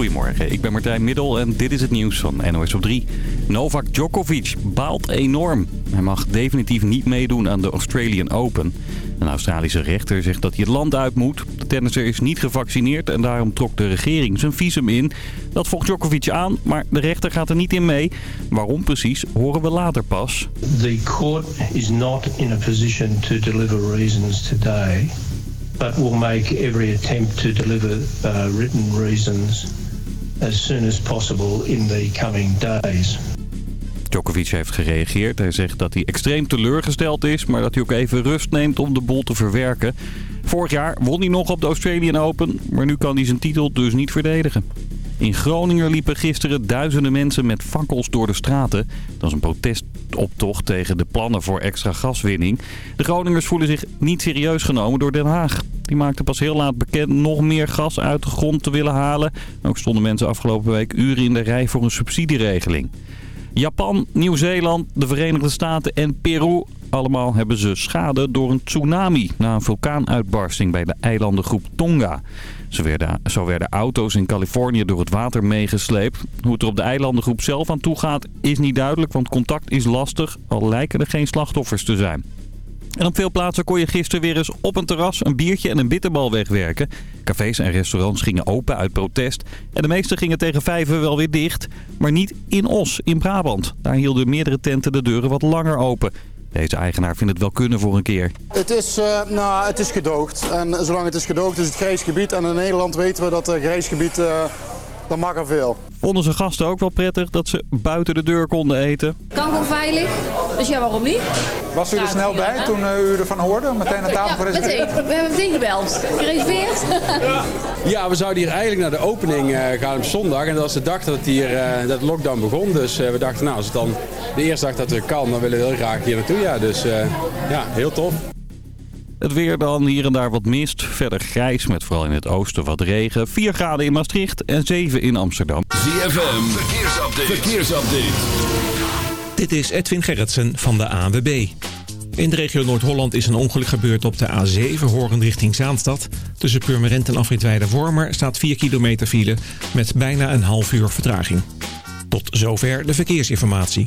Goedemorgen, ik ben Martijn Middel en dit is het nieuws van NOS op 3. Novak Djokovic baalt enorm. Hij mag definitief niet meedoen aan de Australian Open. Een Australische rechter zegt dat hij het land uit moet. De tennisser is niet gevaccineerd en daarom trok de regering zijn visum in. Dat volgt Djokovic aan, maar de rechter gaat er niet in mee. Waarom precies, horen we later pas. The court is not in a position to deliver reasons today, but will make every attempt to deliver uh, written reasons as soon as possible in the coming days. Djokovic heeft gereageerd. Hij zegt dat hij extreem teleurgesteld is, maar dat hij ook even rust neemt om de bol te verwerken. Vorig jaar won hij nog op de Australian Open, maar nu kan hij zijn titel dus niet verdedigen. In Groningen liepen gisteren duizenden mensen met fakkels door de straten. Dat is een protestoptocht tegen de plannen voor extra gaswinning. De Groningers voelen zich niet serieus genomen door Den Haag. Die maakte pas heel laat bekend nog meer gas uit de grond te willen halen. Ook stonden mensen afgelopen week uren in de rij voor een subsidieregeling. Japan, Nieuw-Zeeland, de Verenigde Staten en Peru. Allemaal hebben ze schade door een tsunami na een vulkaanuitbarsting bij de eilandengroep Tonga. Zo werden, auto's in Californië door het water meegesleept. Hoe het er op de eilandengroep zelf aan toe gaat is niet duidelijk, want contact is lastig, al lijken er geen slachtoffers te zijn. En op veel plaatsen kon je gisteren weer eens op een terras een biertje en een bitterbal wegwerken. Cafés en restaurants gingen open uit protest. En de meeste gingen tegen vijven wel weer dicht. Maar niet in Os, in Brabant. Daar hielden meerdere tenten de deuren wat langer open. Deze eigenaar vindt het wel kunnen voor een keer. Het is, uh, nou, het is gedoogd. En zolang het is gedoogd is het grijs gebied. En in Nederland weten we dat het grijs gebied, uh, dat mag er veel. Vonden ze gasten ook wel prettig dat ze buiten de deur konden eten? Kan gewoon veilig, dus ja, waarom niet? Was u er snel bij toen uh, u ervan hoorde? Meteen aan tafel gereserveerd? Ja, meteen. We hebben meteen gebeld. Gereserveerd? Ja, we zouden hier eigenlijk naar de opening uh, gaan op zondag. En dat was de dag dat, hier, uh, dat de lockdown begon. Dus we dachten, nou, als het dan de eerste dag dat het kan, dan willen we heel graag hier naartoe. Ja, dus ja, heel tof. Het weer dan, hier en daar wat mist. Verder grijs met vooral in het oosten wat regen. 4 graden in Maastricht en 7 in Amsterdam. ZFM, verkeersupdate. verkeersupdate. Dit is Edwin Gerritsen van de ANWB. In de regio Noord-Holland is een ongeluk gebeurd op de A7 horend richting Zaanstad. Tussen Purmerend en Afritweide-Wormer staat 4 kilometer file met bijna een half uur vertraging. Tot zover de verkeersinformatie.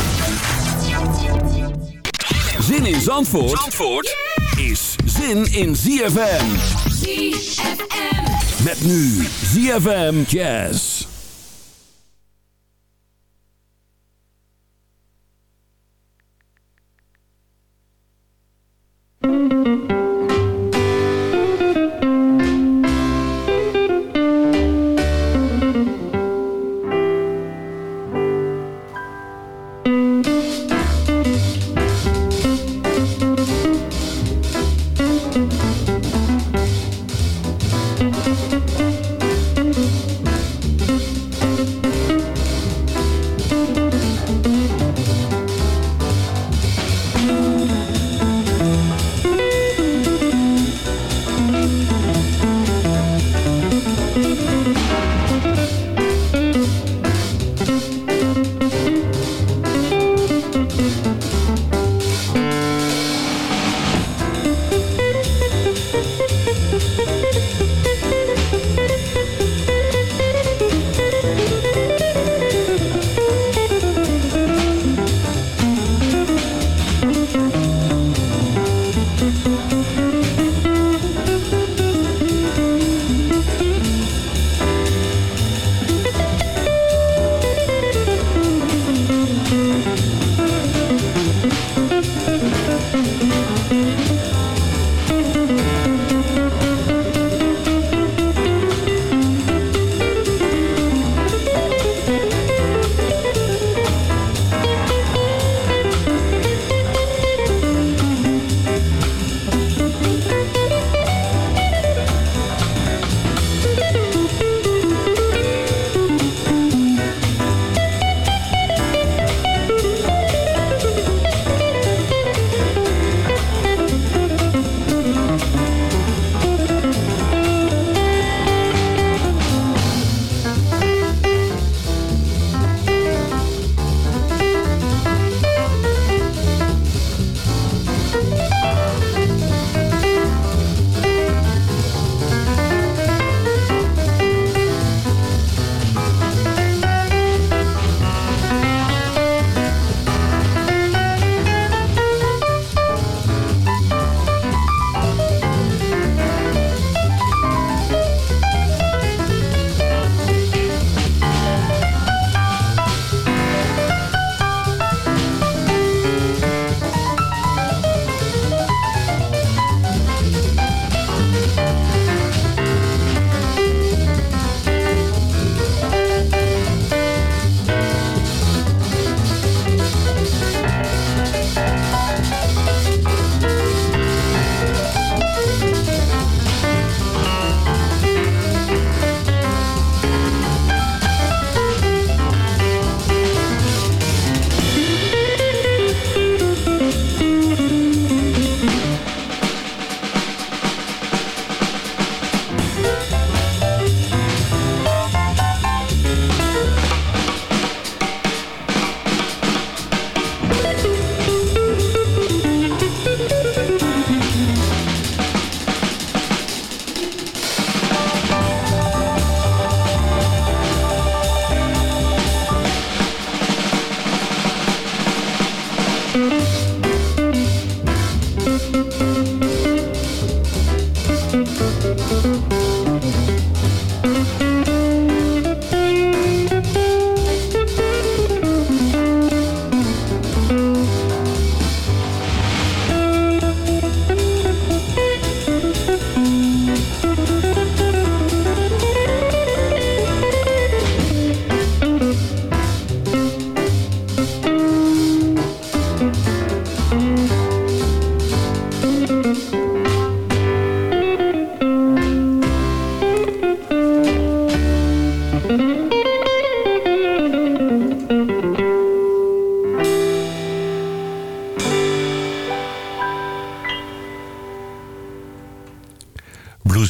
Zin in Zandvoort, Zandvoort yeah. is zin in ZFM. ZFM. Met nu ZFM Jazz. Yes.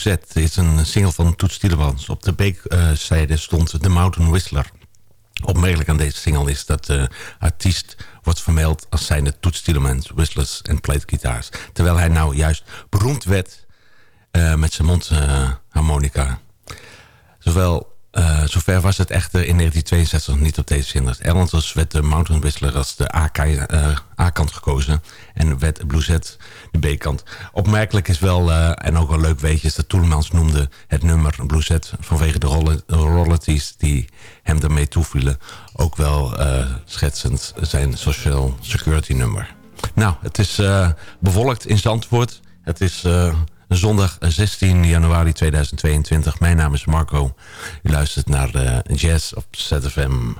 Blueset is een single van Toets Tielemans. Op de B-zijde stond The Mountain Whistler. Opmerkelijk aan deze single is dat de artiest wordt vermeld als zijnde Toets Tielemans, whistlers en plategitaars. Terwijl hij nou juist beroemd werd uh, met zijn mondharmonica. Zowel uh, zover was het echter in 1962 niet op deze zenders. Erlanders werd de Mountain Whistler als de A-kant uh, gekozen. En werd Blueset de B-kant. Opmerkelijk is wel, uh, en ook wel leuk weet je... is dat Toelemans noemde het nummer Blueset... vanwege de royalties die hem daarmee toevielen... ook wel schetsend zijn Social Security nummer. Nou, het is bevolkt in Zandvoort. Het is zondag 16 januari 2022. Mijn naam is Marco. U luistert naar de Jazz op ZFM.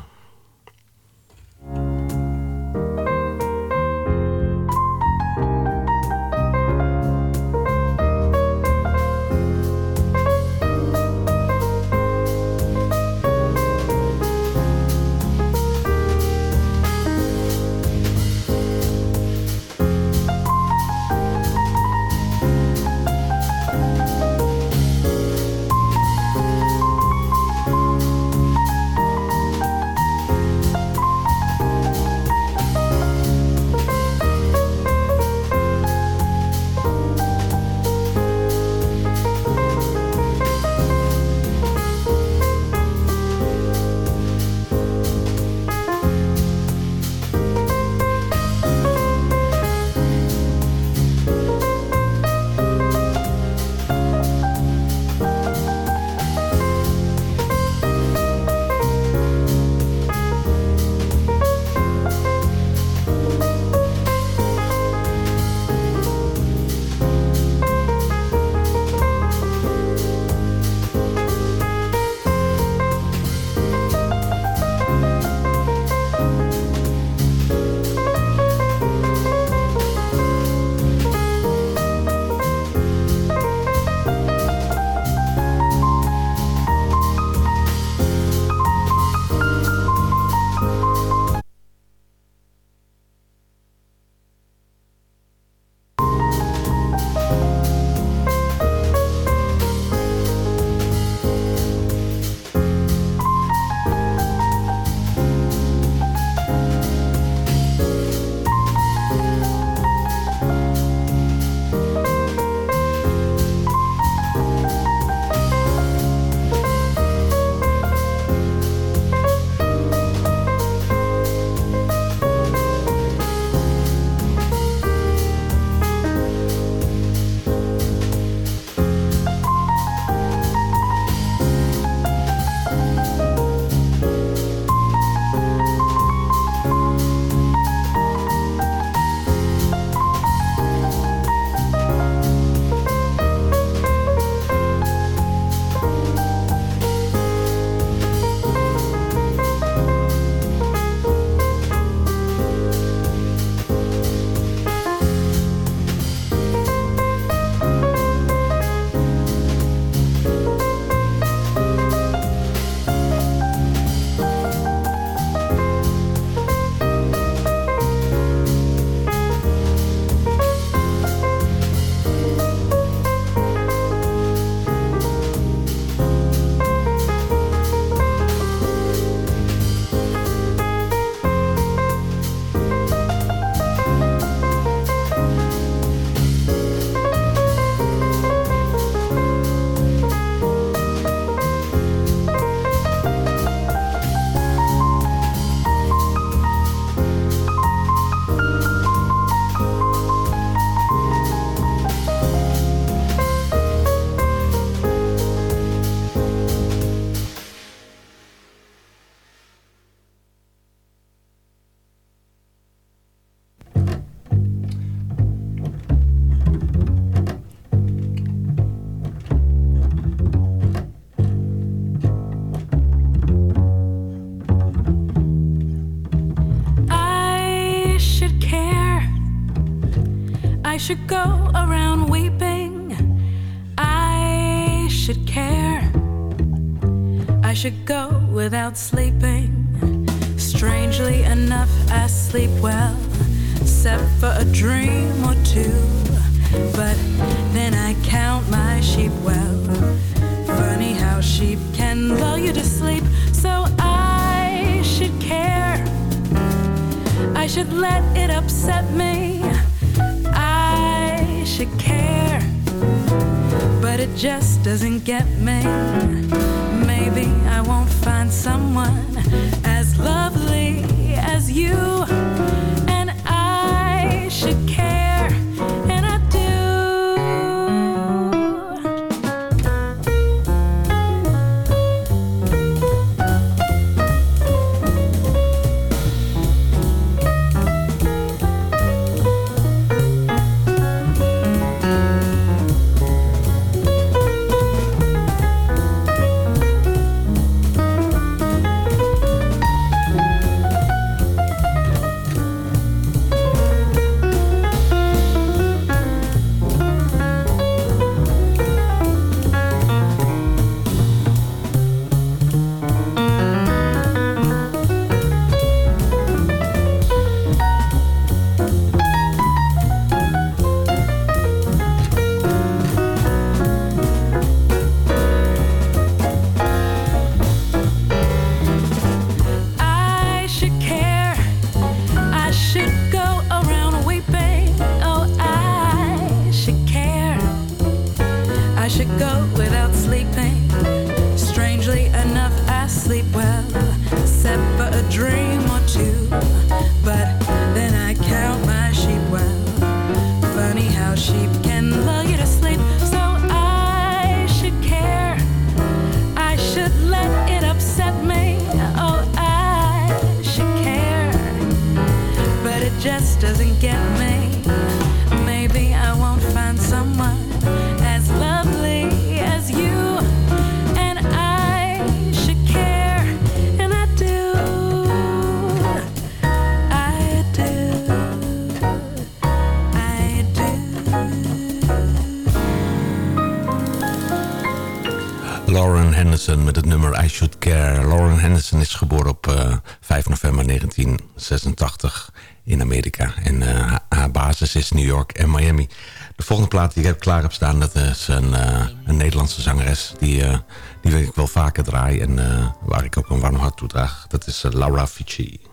Without sleeping. Met het nummer I Should Care. Lauren Henderson is geboren op eh, 5 november 1986 in Amerika. En eh, haar basis is New York en Miami. De volgende plaat die ik heb klaar heb staan... dat is een, eh, een Nederlandse zangeres. Die, die ik wel vaker draai en waar ik ook een warm hart toe draag. Dat is Laura Fici.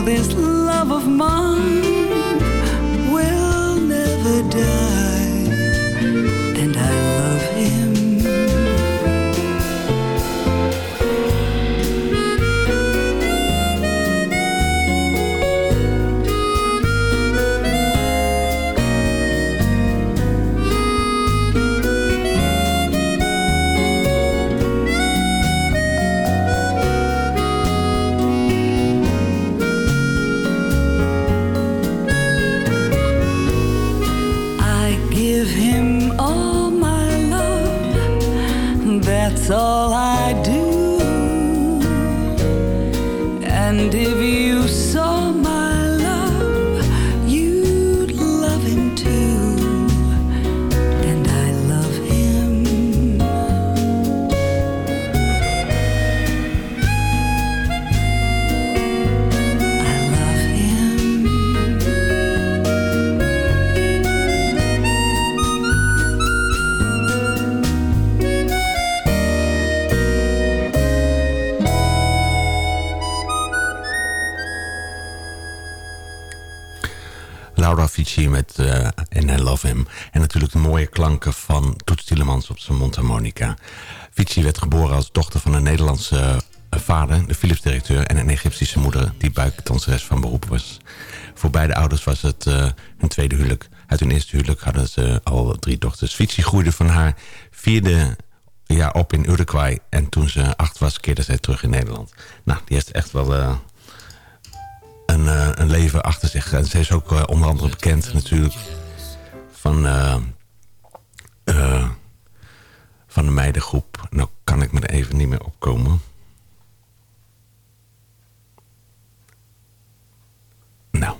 this love of mine. Werd geboren als dochter van een Nederlandse uh, vader, de Philips-directeur... en een Egyptische moeder die buikdanseres van beroep was. Voor beide ouders was het uh, hun tweede huwelijk. Uit hun eerste huwelijk hadden ze al drie dochters. Avicii groeide van haar vierde jaar op in Uruguay. En toen ze acht was, keerde zij terug in Nederland. Nou, die heeft echt wel uh, een, een, leven achter zich. En ze is ook onder andere bekend natuurlijk van, van de meidengroep. Kan ik me er even niet meer opkomen. Nou,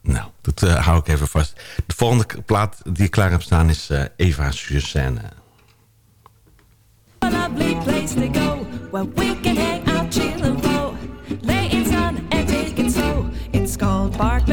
nou dat hou ik even vast. De volgende plaat die ik klaar heb staan is Eva Suzanne. A lovely place to go where we can hang out, chill and flow, lay in sun and take it slow. It's called Park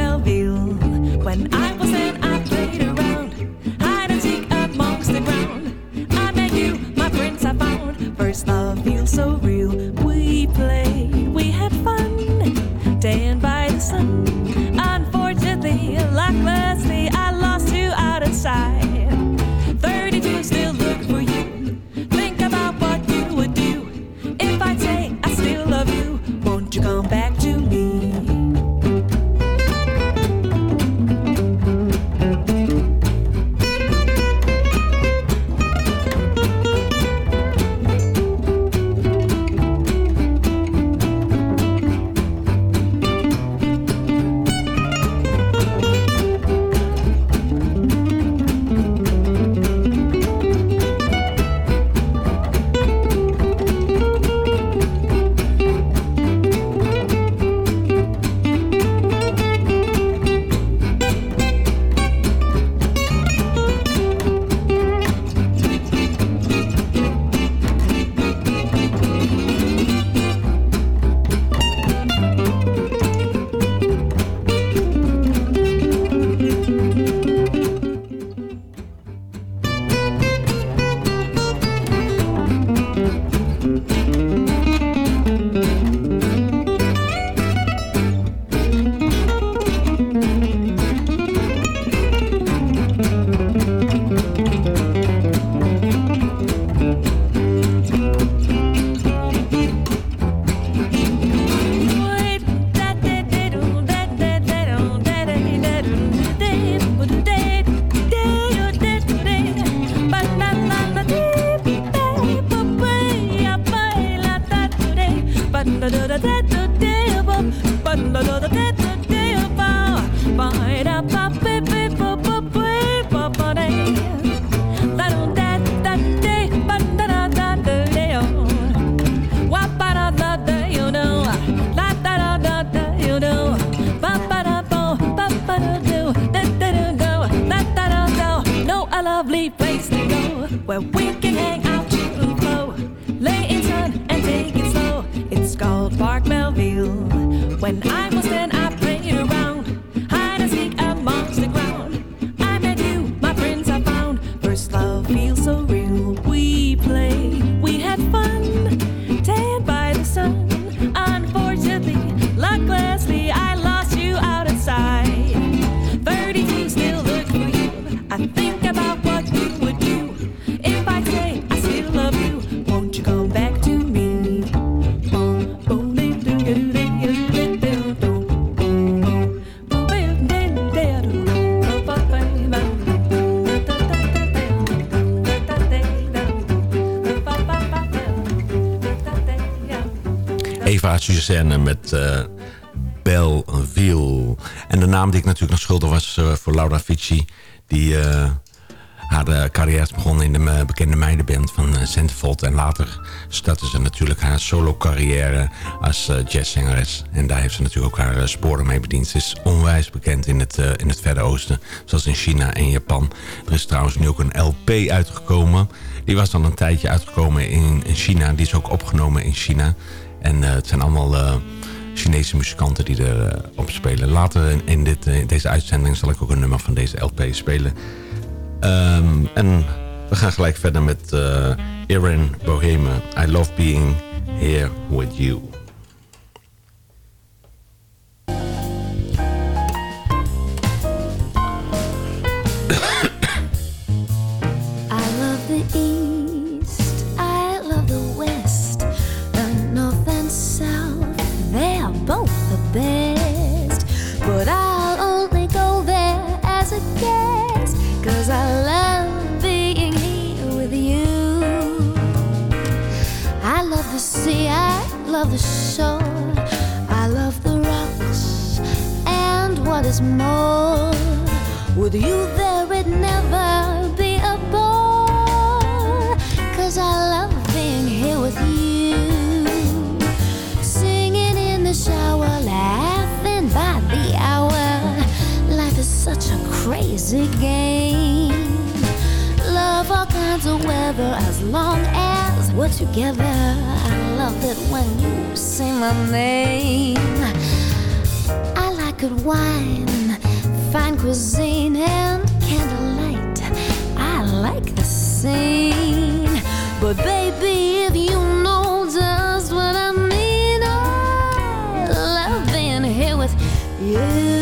Suzanne met eh Belleville. En de naam die ik natuurlijk nog schuldig was eh, voor Laura Fici... die eh, haar carrière is begonnen in de bekende meidenband van uh, Centerfold. En later startte ze natuurlijk haar solo carrière als jazzzangeres. En daar heeft ze natuurlijk ook haar sporen mee bediend. Ze is onwijs bekend in het, in het Verre Oosten, zoals in China en Japan. Er is trouwens nu ook een LP uitgekomen. Die was dan een tijdje uitgekomen in China. Die is ook opgenomen in China. En eh, het zijn allemaal eh, Chinese muzikanten die erop op spelen. Later in, dit, eh, deze uitzending zal ik ook een nummer van deze LP spelen. Ehm, en we gaan gelijk verder met eh Erin Boheme. I love being here with you. With you there it'd never be a bore. Cause I love being here with you, singing in the shower, laughing by the hour. Life is such a crazy game. Love all kinds of weather as long as we're together. I love it when you say my name. I like good wine, fine cuisine, and candlelight. I like the scene. But baby, if you know just what I mean, oh, I love being here with you.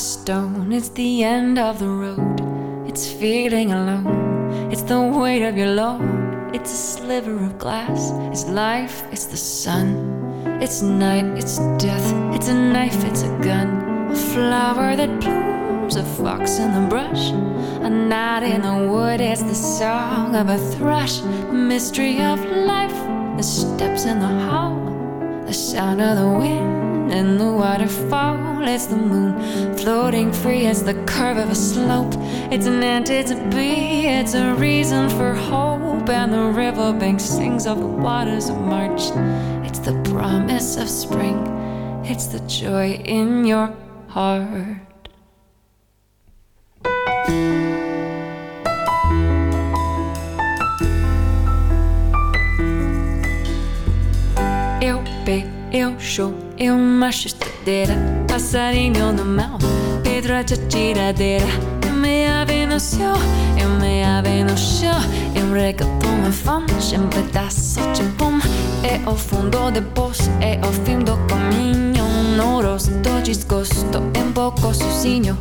Stone, it's the end of the road. It's feeling alone, it's the weight of your load. It's a sliver of glass, it's life, it's the sun. It's night, it's death, it's a knife, it's a gun. A flower that blooms, a fox in the brush. A knot in the wood, it's the song of a thrush. The mystery of life, the steps in the hall. The sound of the wind and the waterfall. It's the moon floating free. It's the curve of a slope. It's an ant, it's a bee. It's a reason for hope. And the riverbank sings of the waters of March. It's the promise of spring. It's the joy in your heart. Eu pei, eu show, eu macho esteira, passarinho no mel, Pedro a tiradeira. Eu me ave no céu, eu me ave no chão, eu reggaeton en funk, um pedaço de pum. É o fundo de poço, é o fim do caminho. No rosto desgosto, um pouco sozinho.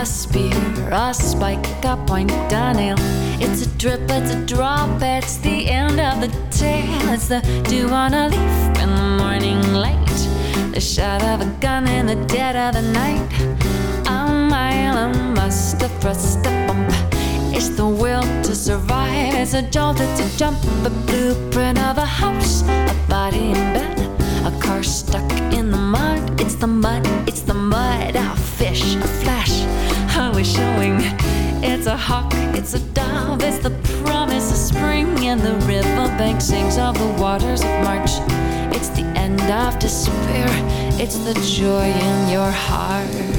Aspira, spike, a point, a nail. It's a drip, it's a drop, it's the end of the tale. It's the dew on a leaf in the morning light. The shot of a gun in the dead of the night. A mile, a must, a thrust, a bump. It's the will to survive, it's a jolt, it's a jump. A blueprint of a house, a body in bed. A car stuck in the mud, it's the mud, it's the mud. A fish, a flash, we're showing. It's a hawk, it's a dove, it's the promise of spring, and the riverbank sings of the waters of March. It's the end of despair, it's the joy in your heart.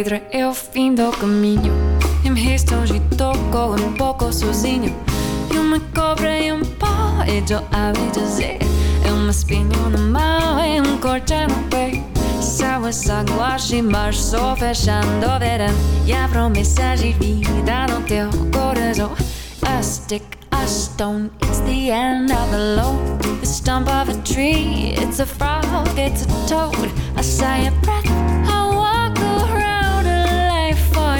Pedra é o fim do caminho. E me resta hoje toco um pouco sozinho. E uma cobra e um pau, e eu ouvi dizer. É uma espinha na mão e um corte no pé. São as águas de março fechando o verão. E a promessa de vida no teu coração. A stick, a stone, it's the end of the load. The stump of a tree, it's a frog, it's a toad. I say a breath,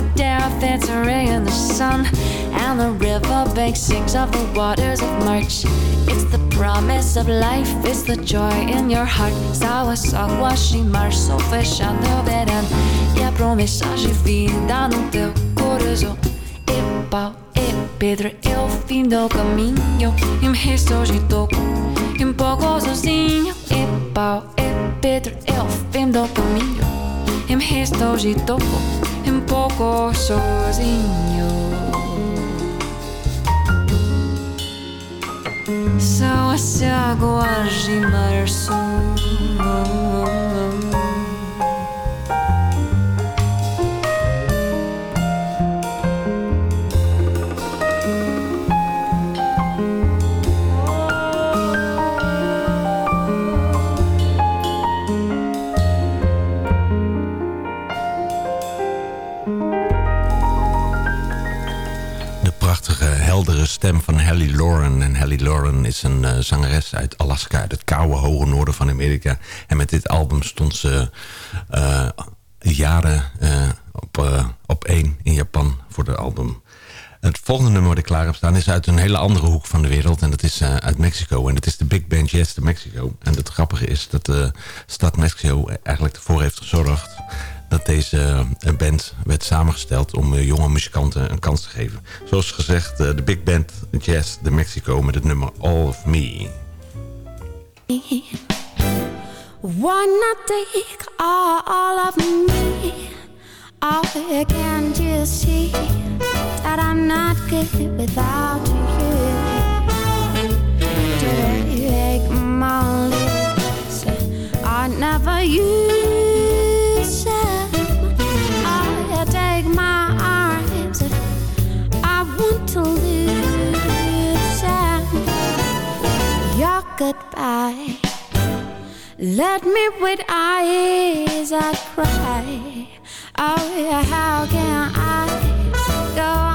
or death. It's a ray in the sun, and the riverbank sings of the waters of March. It's the promise of life, it's the joy in your heart. Sábados, águas de março fechando verão. E a promessa de vida no teu coração. E pau, e pedra, é o fim do caminho. E me resta hoje toco, e um pouco sozinho. E pau, e pedra, é o fim do caminho. E me resta hoje toco, e um pouco sozinho. São as águas de março. Stem van Hallie Lauren. En Hallie Lauren is een eh, zangeres uit Alaska, uit het koude hoge noorden van Amerika. En met dit album stond ze eh, jaren eh, op, op één in Japan voor de album. Het volgende nummer wat ik klaar heb staan is uit een hele andere hoek van de wereld. En dat is uit Mexico. En dat is de Big Band Jazz de Mexico. En het grappige is dat de stad Mexico eigenlijk ervoor heeft gezorgd dat deze eh, band werd samengesteld om eh, jonge muzikanten een kans te geven. Zoals gezegd, eh, de Big Band Jazz de Mexico met het nummer All of Me. Take all, of me? See that I'm not without you? My I never use goodbye. Let me with eyes I cry. Oh, yeah, how can I go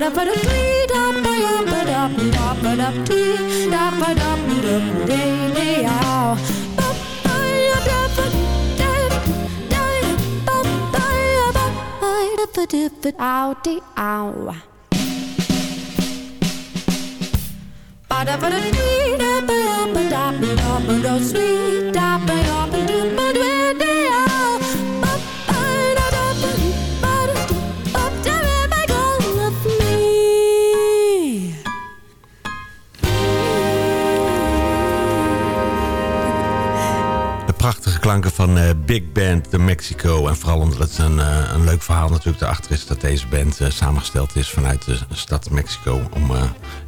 da ba da dee da ba ya ba da ba ba da dee da ba da ba da dee dee oh ba ba ya da ba da da ba ba da da da da da ba da ba da sweet da da klanken van eh, Big Band de Mexico. En vooral omdat het een, eh, een leuk verhaal natuurlijk erachter is... dat deze band eh, samengesteld is vanuit de stad Mexico... om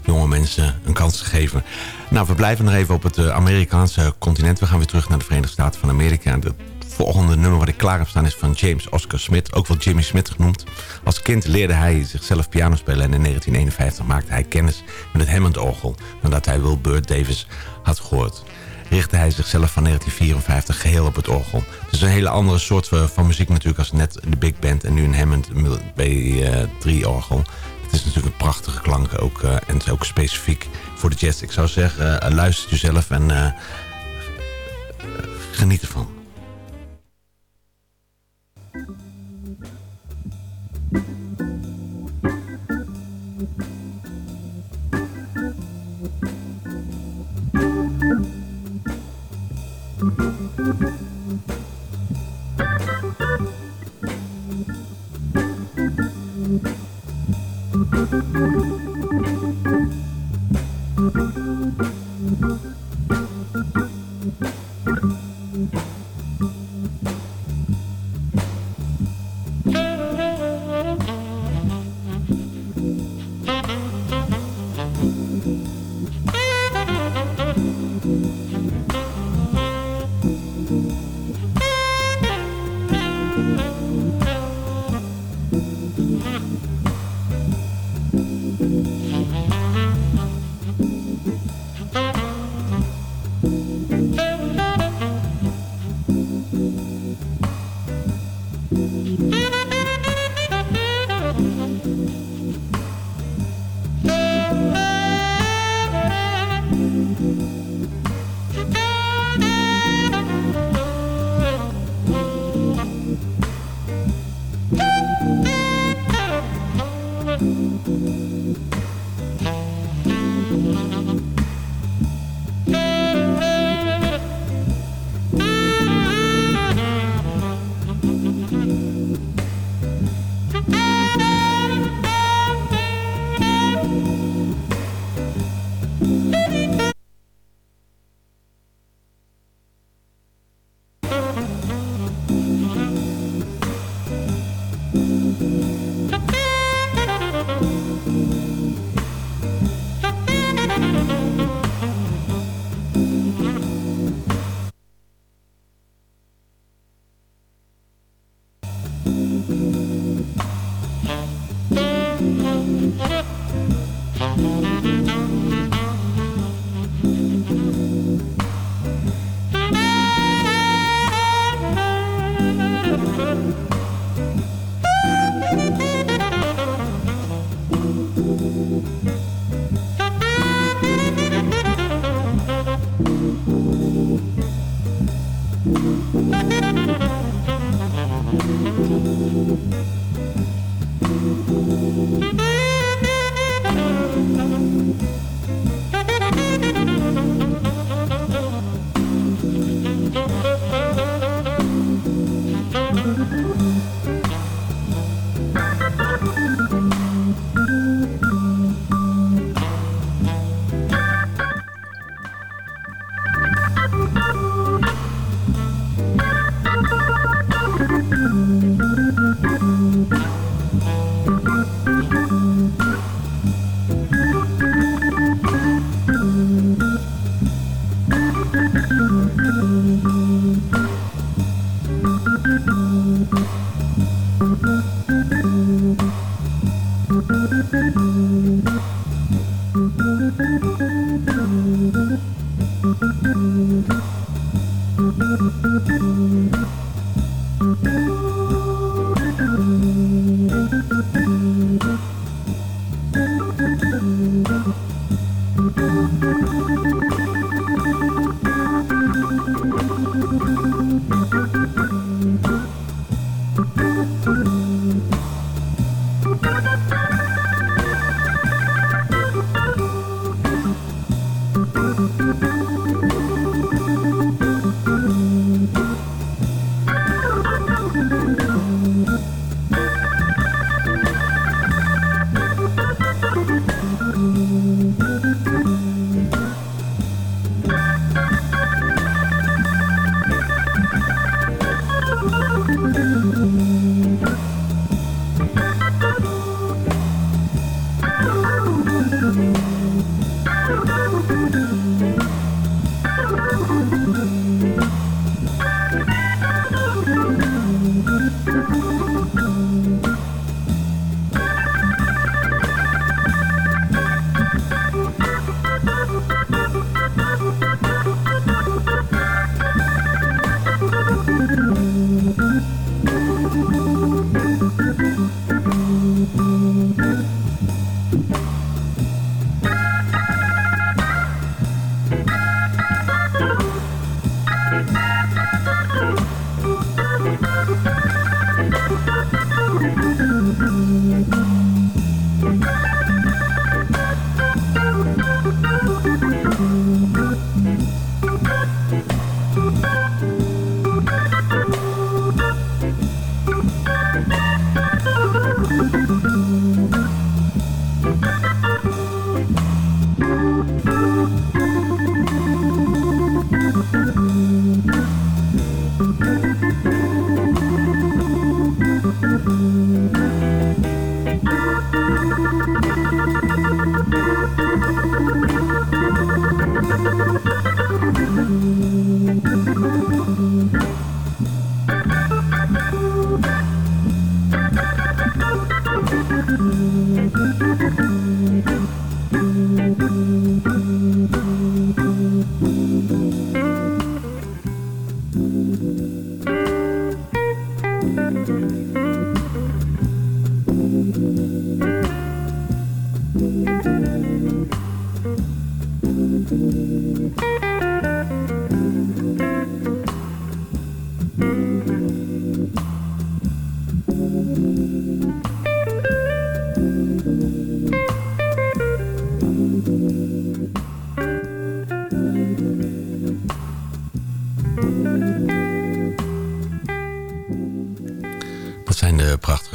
jonge mensen een kans te geven. Nou, we blijven nog even op het Amerikaanse continent. We gaan weer terug naar de Verenigde Staten van Amerika. Het volgende nummer wat ik klaar heb staan is van James Oscar Smith. Ook wel Jimmy Smith genoemd. Als kind leerde hij zichzelf piano spelen... en in 1951 maakte hij kennis met het Hammond-orgel... nadat hij Will Burt Davis had gehoord richtte hij zichzelf van 1954 geheel op het orgel. Het is een hele andere soort van van muziek natuurlijk als net de big band en nu een Hammond B3-orgel. het is natuurlijk een prachtige klank ook eh, en het is ook specifiek voor de jazz. Ik zou zeggen, eh, luister jezelf en eh, geniet ervan.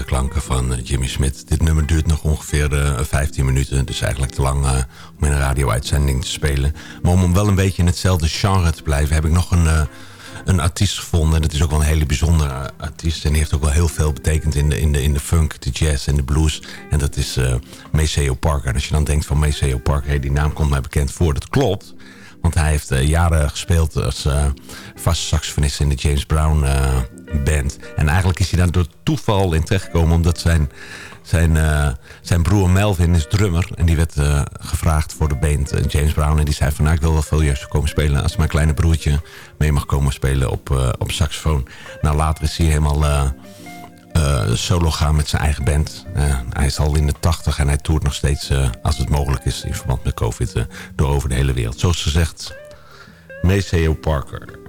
klanken van eh, Jimmy Smith. Dit nummer duurt nog ongeveer eh, 15 minuten. Dus eigenlijk te lang eh, om in een radio-uitzending te spelen. Maar om wel een beetje in hetzelfde genre te blijven... heb ik nog een, eh, een artiest gevonden. En dat is ook wel een hele bijzondere artiest. En die heeft ook wel heel veel betekend in de, in de, in de funk, de jazz en de blues. En dat is eh Maceo Parker. En als je dan denkt van Maceo Parker... Die naam komt mij bekend voor. Dat klopt. Want hij heeft eh, jaren gespeeld als eh vaste saxofonist in de James Brown eh, band. En eigenlijk is hij daar door toeval in terechtgekomen... omdat zijn, zijn, eh, zijn broer Melvin is drummer. En die werd eh, gevraagd voor de band eh, James Brown. En die zei van nou, ik wil wel veel komen spelen... als mijn kleine broertje mee mag komen spelen op, op saxofoon. Nou, later is hij helemaal... solo gaan met zijn eigen band. Hij is al in de tachtig en hij toert nog steeds, als het mogelijk is... in verband met COVID, door over de hele wereld. Zoals gezegd, Maceo Parker.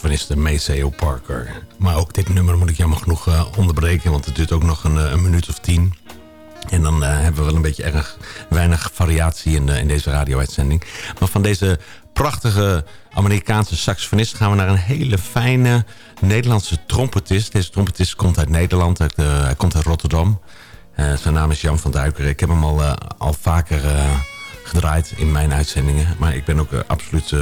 Saxofonisten Maceo Parker. Maar ook dit nummer moet ik jammer genoeg eh, onderbreken, want het duurt ook nog een, eh, een minuut of tien. En dan eh, hebben we wel een beetje erg weinig variatie in, de, in deze radio-uitzending. Maar van deze prachtige Amerikaanse saxofonist gaan we naar een hele fijne Nederlandse trompetist. Deze trompetist komt uit Nederland, hij komt uit Rotterdam. Zijn naam is Jan van Duiker. Ik heb hem al, al vaker gedraaid in mijn uitzendingen. Maar ik ben ook absoluut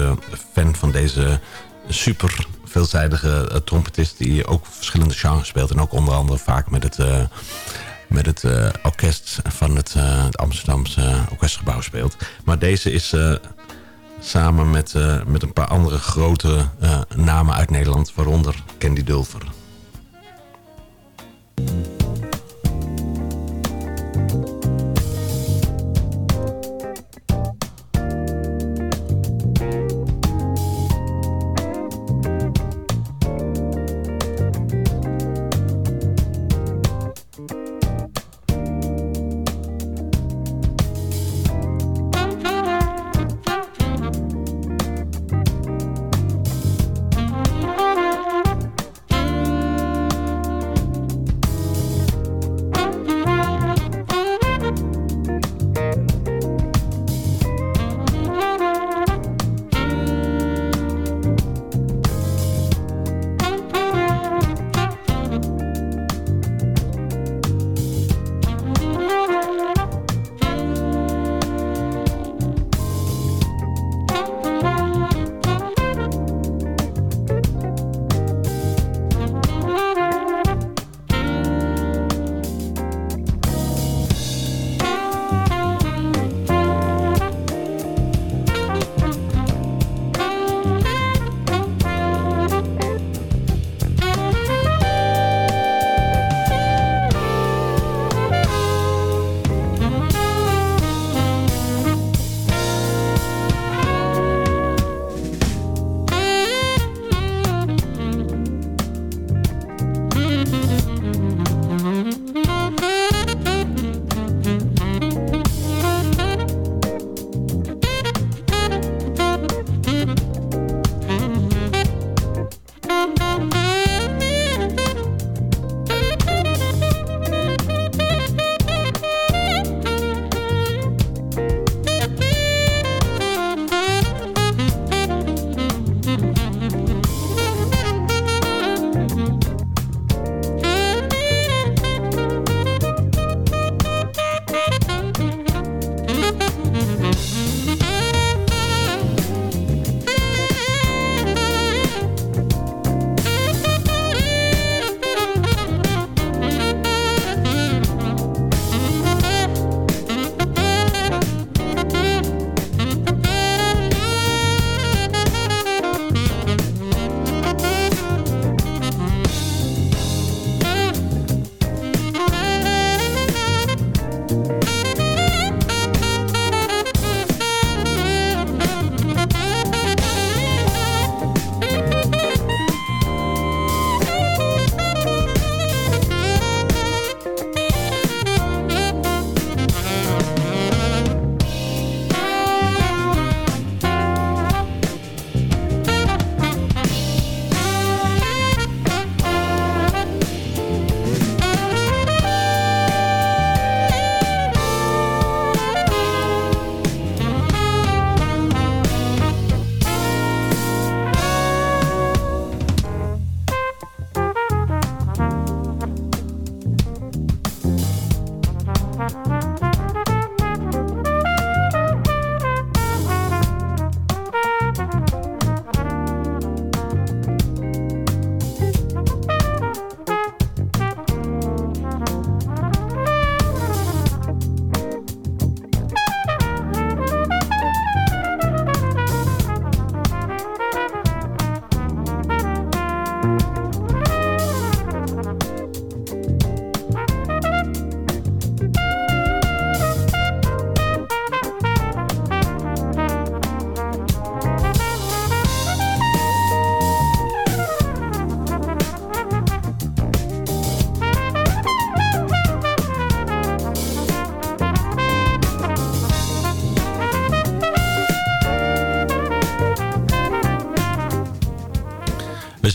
fan van deze super veelzijdige eh, trompetist... die ook verschillende genres speelt. En ook onder andere vaak met het, eh, met het eh, orkest van het, het Amsterdamse orkestgebouw speelt. Maar deze is samen met, met een paar andere grote namen uit Nederland... waaronder Candy Dulfer.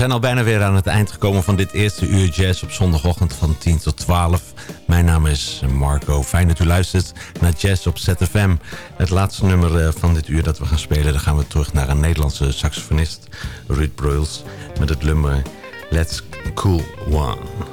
Zijn al bijna weer aan het eind gekomen van dit eerste uur jazz op zondagochtend van 10 tot 12. Mijn naam is Marco. Fijn dat u luistert naar Jazz op ZFM. Het laatste nummer eh, van dit uur dat we gaan spelen... dan gaan we terug naar een Nederlandse saxofonist, Ruud Bruils... met het nummer Let's Cool One.